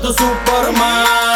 tú Superman.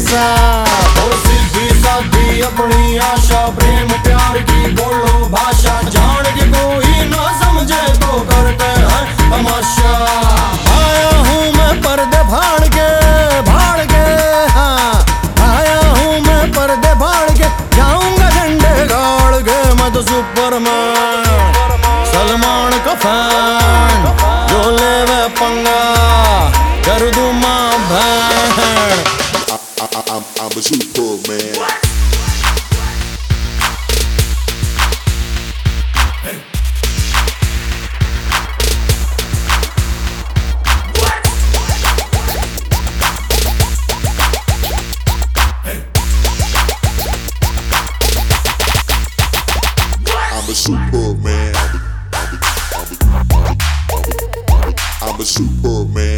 सा। ओ सीधी सादी अपनी आशा, प्रेम, प्यार की बोलो भाषा। जान के कोई ना समझे तो करते हैं तमाशा। आया हूँ मैं पर्दे भाड़ के भाड़ के हाँ। आया हूँ मैं पर्दे भाड़ के, जाऊँगा झंडे गाड़ के। मैं तो super I'm a superb What? Hey. Hey. I'm a Superman. I'm a Superman.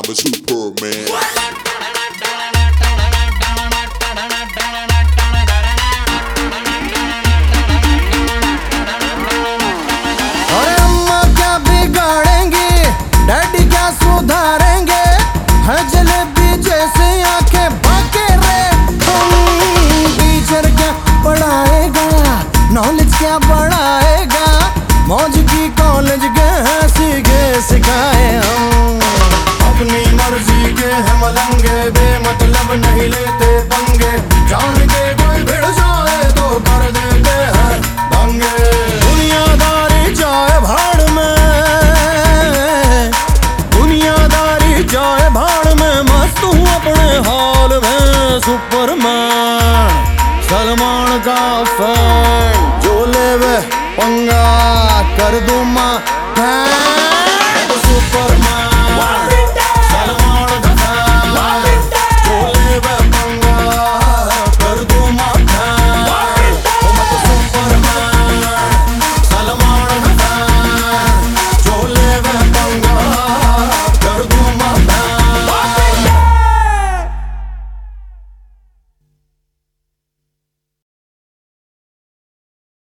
I'm, a superman. क्या बिगाड़ेंगे? डैडी क्या सुधारेंगे? जैसे टीचर क्या पढ़ाएगा? नॉलेज क्या बढ़ाएगा? मौज की कॉलेज गए सीखे सिखाए हम। अपनी मर्ज़ी के हम लंगे, बेमतलब नहीं लेते पंगे जान के कोई भिड़ जाए तो कर देते हैं दंगे। दुनियादारी जाए भाड़ में, दुनियादारी जाए भाड़ में, मस्त हूँ अपने हाल में सुपरमैन